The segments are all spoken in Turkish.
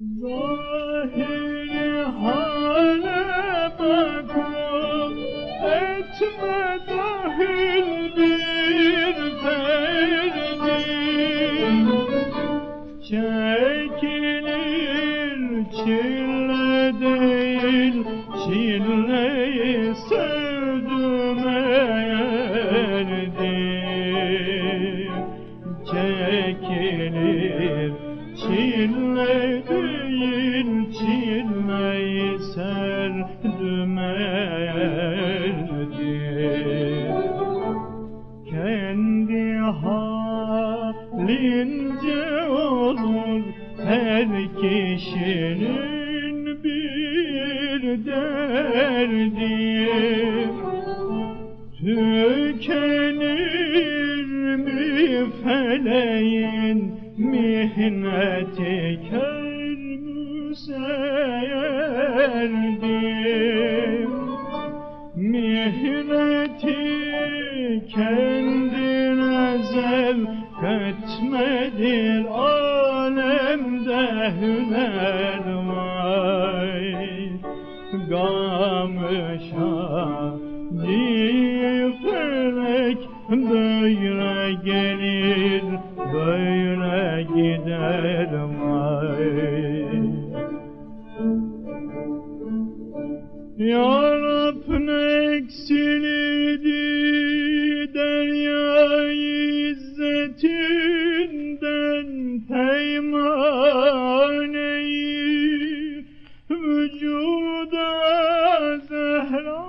Zahiri hale bakıp etme bir derdi Çekilir çile değil çileyi çileyi sevdim erdi kendi halince olur her kişinin bir derdi. Tükenir mi feleğin mihneti kör müserdi Mihneti kendine zevk etmedir alemde hüner vay. Gamışa felek Ya Rab ne izzetinden peymaneyi vücuda zehra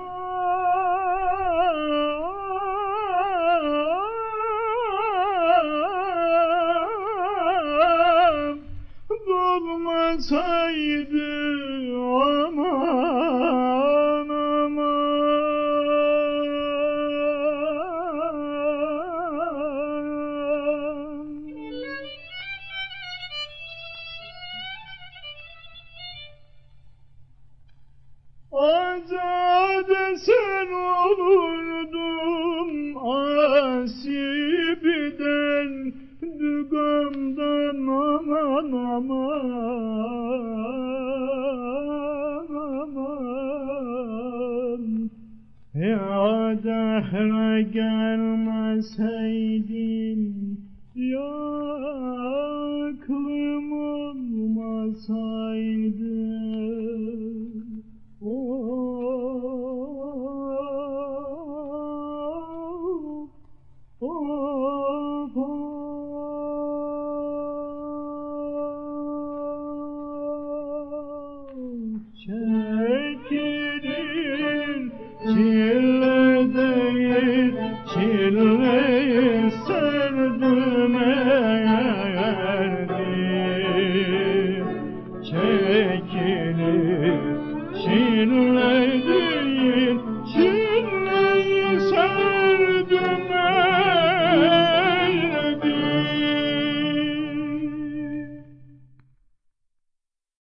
Dolmasaydı Azade sen olurdum asibiden Dügamdan aman aman aman. Ya dehre gelmeseydin Ya aklım olmasaydı Çile değil, çile serdim eğerdim Çekilir, çile